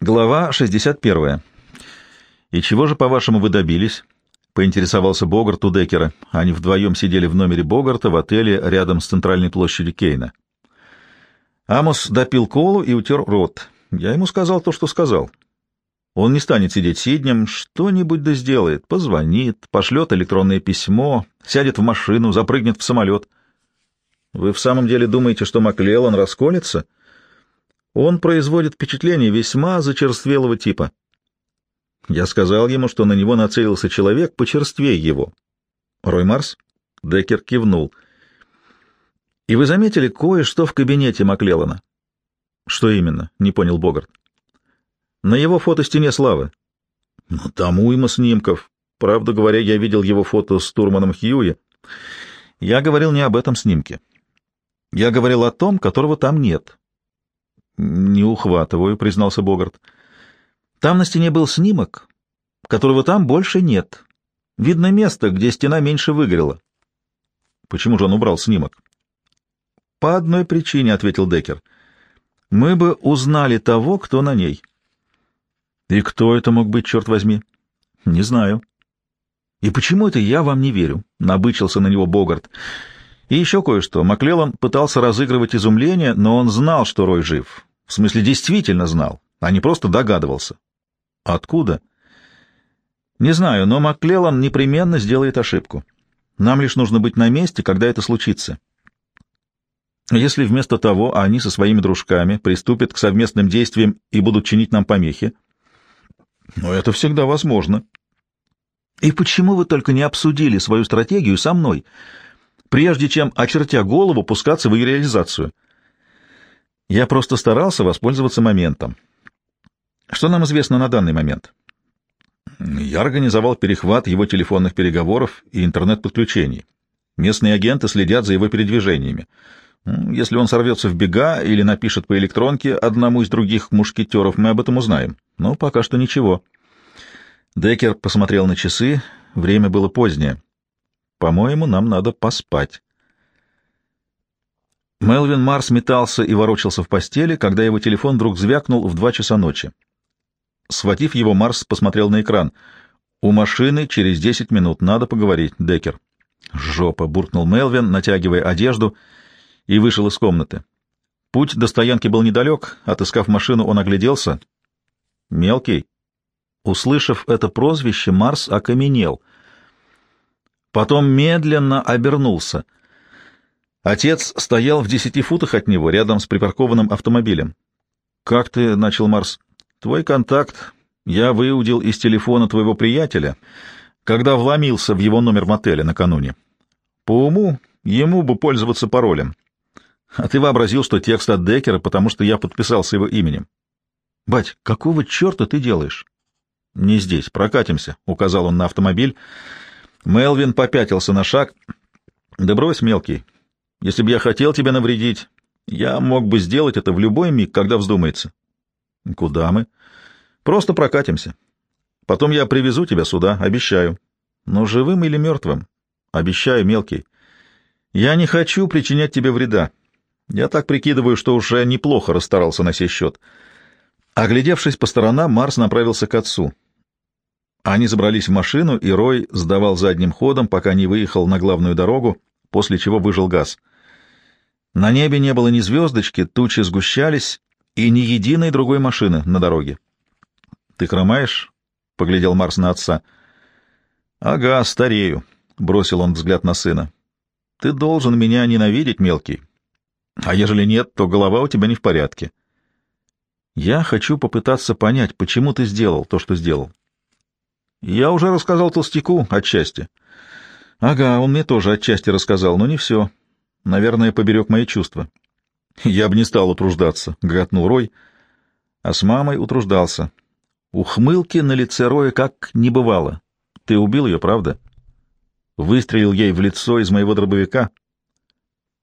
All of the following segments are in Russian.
Глава 61. «И чего же, по-вашему, вы добились?» — поинтересовался Богарт у Деккера. Они вдвоем сидели в номере Богарта в отеле рядом с центральной площадью Кейна. Амос допил колу и утер рот. Я ему сказал то, что сказал. Он не станет сидеть сиднем, что-нибудь да сделает. Позвонит, пошлет электронное письмо, сядет в машину, запрыгнет в самолет. Вы в самом деле думаете, что Маклеллан расколется? — он производит впечатление весьма зачерствелого типа. Я сказал ему, что на него нацелился человек почерствее его. Рой Марс? Деккер кивнул. И вы заметили кое-что в кабинете Маклеллана? Что именно? Не понял Богарт. На его фотостене славы. Ну, там уйма снимков. Правда говоря, я видел его фото с Турманом Хьюи. Я говорил не об этом снимке. Я говорил о том, которого там нет. «Не ухватываю», — признался Богарт. «Там на стене был снимок, которого там больше нет. Видно место, где стена меньше выгорела». «Почему же он убрал снимок?» «По одной причине», — ответил Деккер. «Мы бы узнали того, кто на ней». «И кто это мог быть, черт возьми?» «Не знаю». «И почему это я вам не верю?» — набычился на него Богарт. «И еще кое-что. Маклеллан пытался разыгрывать изумление, но он знал, что Рой жив. В смысле, действительно знал, а не просто догадывался. Откуда? Не знаю, но Маклеллан непременно сделает ошибку. Нам лишь нужно быть на месте, когда это случится. Если вместо того они со своими дружками приступят к совместным действиям и будут чинить нам помехи, но это всегда возможно. И почему вы только не обсудили свою стратегию со мной, прежде чем, очертя голову, пускаться в ее реализацию? — я просто старался воспользоваться моментом. Что нам известно на данный момент? Я организовал перехват его телефонных переговоров и интернет-подключений. Местные агенты следят за его передвижениями. Если он сорвется в бега или напишет по электронке одному из других мушкетеров, мы об этом узнаем. Но пока что ничего. Деккер посмотрел на часы. Время было позднее. По-моему, нам надо поспать. Мелвин Марс метался и ворочался в постели, когда его телефон вдруг звякнул в два часа ночи. Схватив его, Марс посмотрел на экран. «У машины через десять минут. Надо поговорить, Деккер». «Жопа!» — буркнул Мелвин, натягивая одежду, и вышел из комнаты. Путь до стоянки был недалек. Отыскав машину, он огляделся. «Мелкий». Услышав это прозвище, Марс окаменел. Потом медленно обернулся — Отец стоял в десяти футах от него, рядом с припаркованным автомобилем. «Как ты?» — начал Марс. «Твой контакт я выудил из телефона твоего приятеля, когда вломился в его номер мотеля накануне. По уму ему бы пользоваться паролем. А ты вообразил, что текст от Деккера, потому что я подписался его именем. Бать, какого черта ты делаешь?» «Не здесь, прокатимся», — указал он на автомобиль. Мелвин попятился на шаг. «Да брось, мелкий, если бы я хотел тебе навредить, я мог бы сделать это в любой миг, когда вздумается. Куда мы? Просто прокатимся. Потом я привезу тебя сюда, обещаю. Но живым или мертвым? Обещаю, мелкий. Я не хочу причинять тебе вреда. Я так прикидываю, что уже неплохо расстарался на сей счет. Оглядевшись по сторонам, Марс направился к отцу. Они забрались в машину, и Рой сдавал задним ходом, пока не выехал на главную дорогу, после чего выжил газ. На небе не было ни звездочки, тучи сгущались, и ни единой другой машины на дороге. — Ты хромаешь? — поглядел Марс на отца. — Ага, старею, — бросил он взгляд на сына. — Ты должен меня ненавидеть, мелкий. А ежели нет, то голова у тебя не в порядке. Я хочу попытаться понять, почему ты сделал то, что сделал. Я уже рассказал толстяку отчасти. Ага, он мне тоже отчасти рассказал, но не все. Наверное, поберег мои чувства. Я бы не стал утруждаться, — гатнул Рой, а с мамой утруждался. Ухмылки на лице Роя как не бывало. Ты убил ее, правда? Выстрелил ей в лицо из моего дробовика.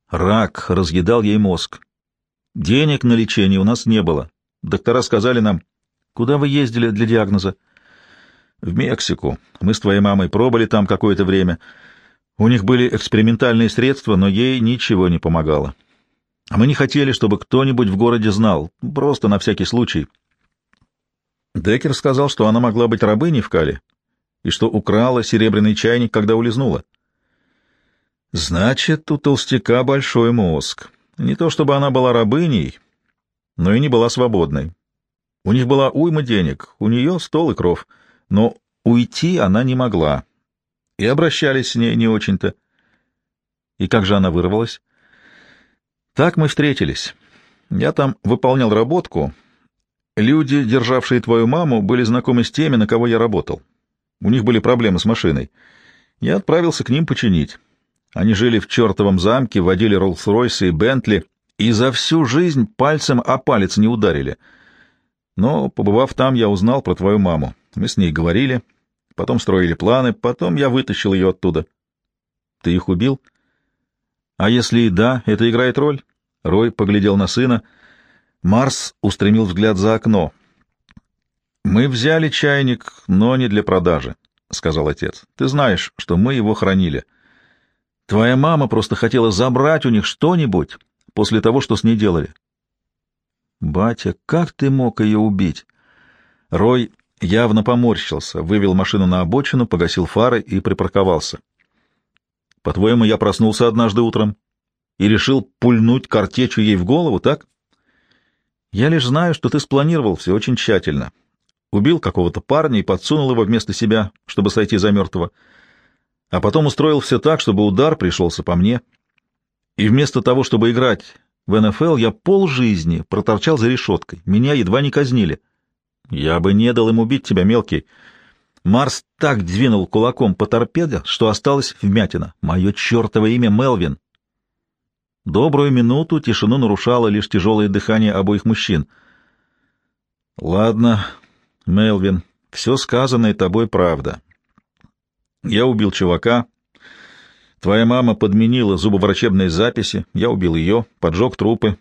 Рак разъедал ей мозг. Денег на лечение у нас не было. Доктора сказали нам, куда вы ездили для диагноза? В Мексику. Мы с твоей мамой пробыли там какое-то время — у них были экспериментальные средства, но ей ничего не помогало. А мы не хотели, чтобы кто-нибудь в городе знал, просто на всякий случай. Деккер сказал, что она могла быть рабыней в Кале и что украла серебряный чайник, когда улизнула. Значит, у толстяка большой мозг. Не то чтобы она была рабыней, но и не была свободной. У них была уйма денег, у нее стол и кров, но уйти она не могла. И обращались с ней не очень-то. И как же она вырвалась? Так мы встретились. Я там выполнял работку. Люди, державшие твою маму, были знакомы с теми, на кого я работал. У них были проблемы с машиной. Я отправился к ним починить. Они жили в чертовом замке, водили Роллс-Ройсы и Бентли, и за всю жизнь пальцем о палец не ударили. Но, побывав там, я узнал про твою маму. Мы с ней говорили, потом строили планы, потом я вытащил ее оттуда. Ты их убил? А если и да, это играет роль? Рой поглядел на сына. Марс устремил взгляд за окно. «Мы взяли чайник, но не для продажи», — сказал отец. «Ты знаешь, что мы его хранили. Твоя мама просто хотела забрать у них что-нибудь после того, что с ней делали». «Батя, как ты мог ее убить?» Рой явно поморщился, вывел машину на обочину, погасил фары и припарковался. «По-твоему, я проснулся однажды утром и решил пульнуть картечью ей в голову, так?» «Я лишь знаю, что ты спланировал все очень тщательно. Убил какого-то парня и подсунул его вместо себя, чтобы сойти за мертвого. А потом устроил все так, чтобы удар пришелся по мне. И вместо того, чтобы играть в НФЛ, я полжизни проторчал за решеткой. Меня едва не казнили. Я бы не дал им убить тебя, мелкий. Марс так двинул кулаком по торпеде, что осталась вмятина. Мое чертово имя Мелвин. Добрую минуту тишину нарушало лишь тяжелое дыхание обоих мужчин. — Ладно, Мелвин, все сказанное тобой правда. Я убил чувака. Твоя мама подменила зубоврачебные записи. Я убил ее, поджег трупы.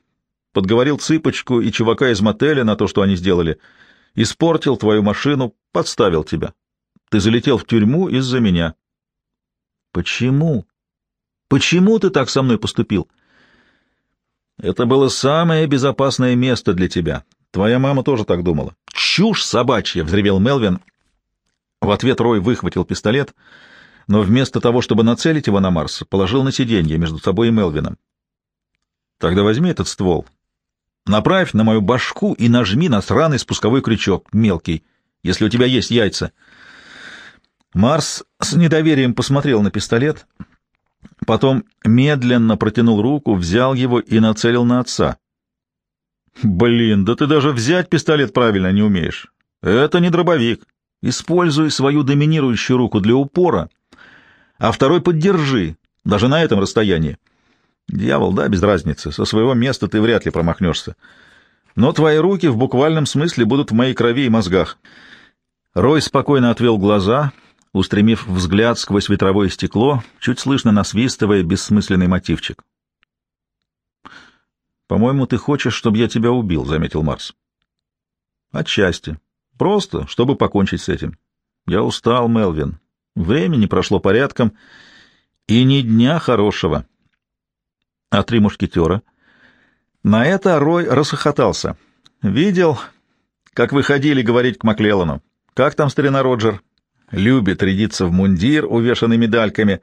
Подговорил цыпочку и чувака из мотеля на то, что они сделали. Испортил твою машину, подставил тебя. Ты залетел в тюрьму из-за меня. Почему? Почему ты так со мной поступил? Это было самое безопасное место для тебя. Твоя мама тоже так думала. «Чушь собачья!» — взревел Мелвин. В ответ Рой выхватил пистолет, но вместо того, чтобы нацелить его на Марс, положил на сиденье между собой и Мелвином. «Тогда возьми этот ствол. Направь на мою башку и нажми на сраный спусковой крючок, мелкий, если у тебя есть яйца». Марс с недоверием посмотрел на пистолет, потом медленно протянул руку, взял его и нацелил на отца. Блин, да ты даже взять пистолет правильно не умеешь. Это не дробовик. Используй свою доминирующую руку для упора, а второй поддержи, даже на этом расстоянии. Дьявол, да, без разницы. Со своего места ты вряд ли промахнешься. Но твои руки в буквальном смысле будут в моей крови и мозгах. Рой спокойно отвел глаза, устремив взгляд сквозь ветровое стекло, чуть слышно насвистывая бессмысленный мотивчик. «По-моему, ты хочешь, чтобы я тебя убил», — заметил Марс. «Отчасти. Просто, чтобы покончить с этим. Я устал, Мелвин. Времени прошло порядком, и ни дня хорошего». «А три мушкетера?» На это Рой расхохотался. «Видел, как вы ходили говорить к Маклеллану. Как там старина Роджер? Любит рядиться в мундир, увешанный медальками».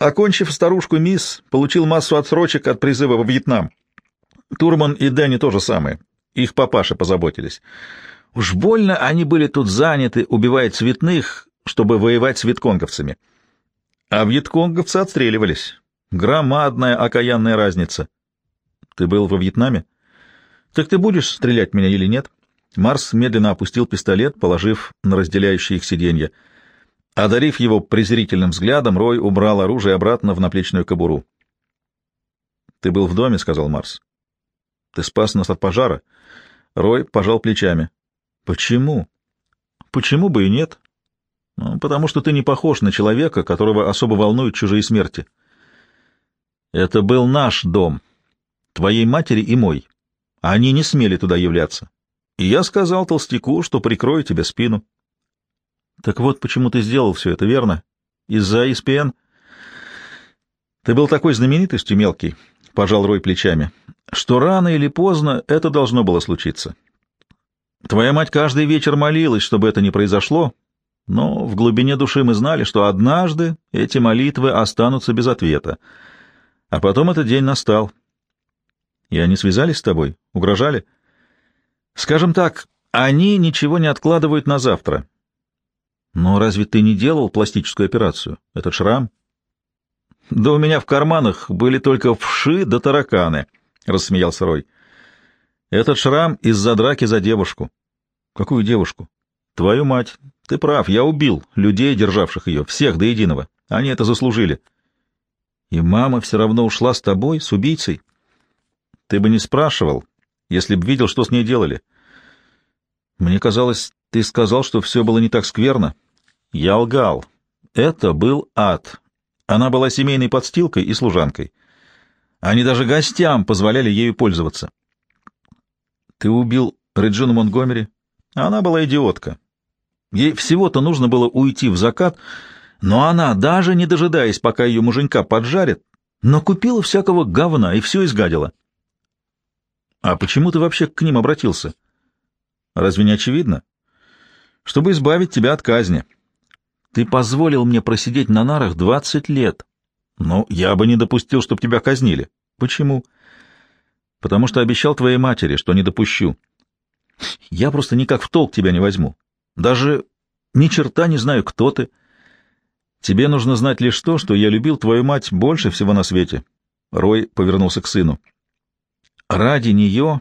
Окончив старушку мисс, получил массу отсрочек от призыва во Вьетнам. Турман и Дэнни тоже самое. Их папаши позаботились. Уж больно они были тут заняты, убивая цветных, чтобы воевать с вьетконговцами. А вьетконговцы отстреливались. Громадная окаянная разница. Ты был во Вьетнаме? Так ты будешь стрелять меня или нет? Марс медленно опустил пистолет, положив на разделяющие их сиденье. Одарив его презрительным взглядом, Рой убрал оружие обратно в наплечную кобуру. — Ты был в доме, — сказал Марс. Ты спас нас от пожара. Рой пожал плечами. Почему? Почему бы и нет? Ну, потому что ты не похож на человека, которого особо волнуют чужие смерти. Это был наш дом, твоей матери и мой. Они не смели туда являться. И я сказал толстяку, что прикрою тебе спину. Так вот, почему ты сделал все это, верно? Из-за ИСПН? Ты был такой знаменитостью, мелкий, — пожал Рой плечами что рано или поздно это должно было случиться. Твоя мать каждый вечер молилась, чтобы это не произошло, но в глубине души мы знали, что однажды эти молитвы останутся без ответа. А потом этот день настал. И они связались с тобой? Угрожали? Скажем так, они ничего не откладывают на завтра. Но разве ты не делал пластическую операцию? Этот шрам? Да у меня в карманах были только вши да тараканы, — рассмеялся Рой. Этот шрам из-за драки за девушку. Какую девушку? Твою мать. Ты прав, я убил людей, державших ее, всех до единого. Они это заслужили. И мама все равно ушла с тобой, с убийцей? Ты бы не спрашивал, если б видел, что с ней делали. Мне казалось, ты сказал, что все было не так скверно. Я лгал. Это был ад. Она была семейной подстилкой и служанкой. Они даже гостям позволяли ею пользоваться. Ты убил Реджину Монтгомери? Она была идиотка. Ей всего-то нужно было уйти в закат, но она, даже не дожидаясь, пока ее муженька поджарит, накупила всякого говна и все изгадила. А почему ты вообще к ним обратился? Разве не очевидно? Чтобы избавить тебя от казни. Ты позволил мне просидеть на нарах двадцать лет. Но я бы не допустил, чтобы тебя казнили. Почему? Потому что обещал твоей матери, что не допущу. Я просто никак в толк тебя не возьму. Даже ни черта не знаю, кто ты. Тебе нужно знать лишь то, что я любил твою мать больше всего на свете. Рой повернулся к сыну. Ради нее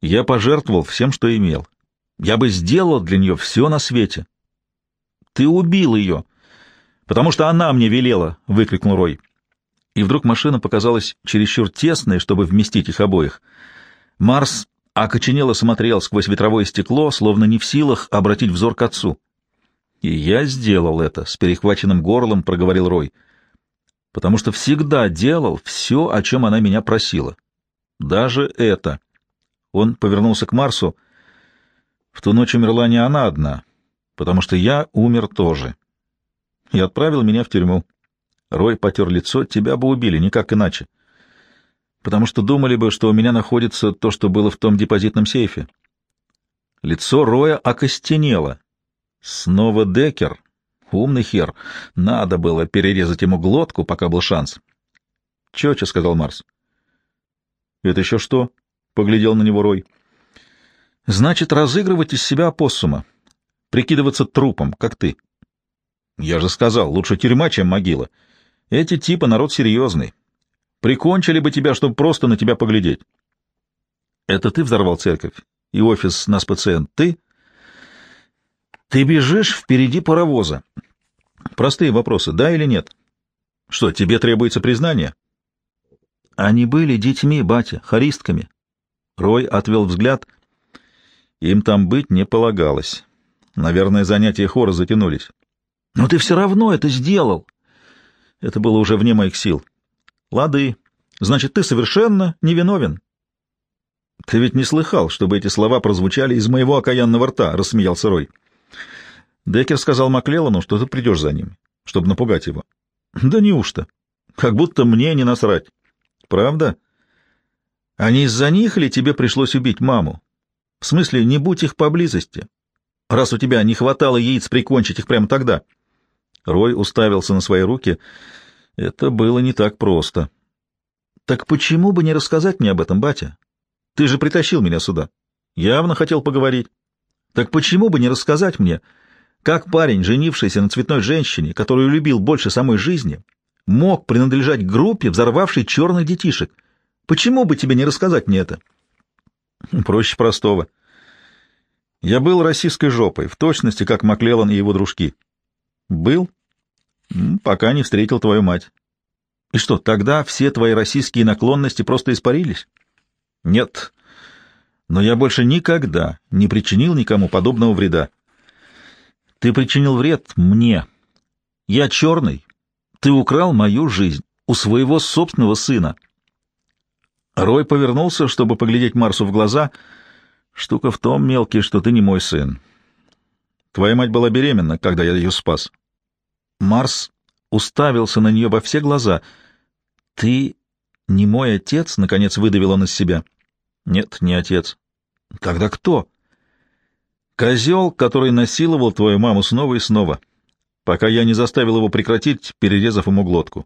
я пожертвовал всем, что имел. Я бы сделал для нее все на свете. Ты убил ее, потому что она мне велела, — выкрикнул Рой. И вдруг машина показалась чересчур тесной, чтобы вместить их обоих. Марс окоченело смотрел сквозь ветровое стекло, словно не в силах обратить взор к отцу. «И я сделал это», — с перехваченным горлом проговорил Рой, — «потому что всегда делал все, о чем она меня просила. Даже это». Он повернулся к Марсу. «В ту ночь умерла не она одна, потому что я умер тоже. И отправил меня в тюрьму. Рой потер лицо, тебя бы убили, никак иначе. Потому что думали бы, что у меня находится то, что было в том депозитном сейфе. Лицо Роя окостенело. Снова Декер. Умный хер. Надо было перерезать ему глотку, пока был шанс. — Чеча, — сказал Марс. — Это еще что? — поглядел на него Рой. — Значит, разыгрывать из себя опоссума прикидываться трупом, как ты. Я же сказал, лучше тюрьма, чем могила. Эти типы народ серьезный. Прикончили бы тебя, чтобы просто на тебя поглядеть. Это ты взорвал церковь и офис нас пациент? Ты? Ты бежишь впереди паровоза. Простые вопросы, да или нет? Что, тебе требуется признание? Они были детьми, батя, харистками. Рой отвел взгляд. Им там быть не полагалось. Наверное, занятия хора затянулись. Но ты все равно это сделал. Это было уже вне моих сил. Лады. Значит, ты совершенно невиновен. Ты ведь не слыхал, чтобы эти слова прозвучали из моего окаянного рта, рассмеялся Рой. Деккер сказал Маклеллану, что ты придешь за ним, чтобы напугать его. Да неужто? Как будто мне не насрать. Правда? А не из-за них ли тебе пришлось убить маму? В смысле, не будь их поблизости раз у тебя не хватало яиц прикончить их прямо тогда. Рой уставился на свои руки. Это было не так просто. Так почему бы не рассказать мне об этом, батя? Ты же притащил меня сюда. Явно хотел поговорить. Так почему бы не рассказать мне, как парень, женившийся на цветной женщине, которую любил больше самой жизни, мог принадлежать группе, взорвавшей черных детишек? Почему бы тебе не рассказать мне это? Проще простого. Я был российской жопой, в точности, как Маклеллан и его дружки. Был? Пока не встретил твою мать. И что, тогда все твои российские наклонности просто испарились? Нет. Но я больше никогда не причинил никому подобного вреда. Ты причинил вред мне. Я черный. Ты украл мою жизнь у своего собственного сына. Рой повернулся, чтобы поглядеть Марсу в глаза — Штука в том, мелкий, что ты не мой сын. Твоя мать была беременна, когда я ее спас. Марс уставился на нее во все глаза. Ты не мой отец? Наконец выдавил он из себя. Нет, не отец. Тогда кто? Козел, который насиловал твою маму снова и снова, пока я не заставил его прекратить, перерезав ему глотку.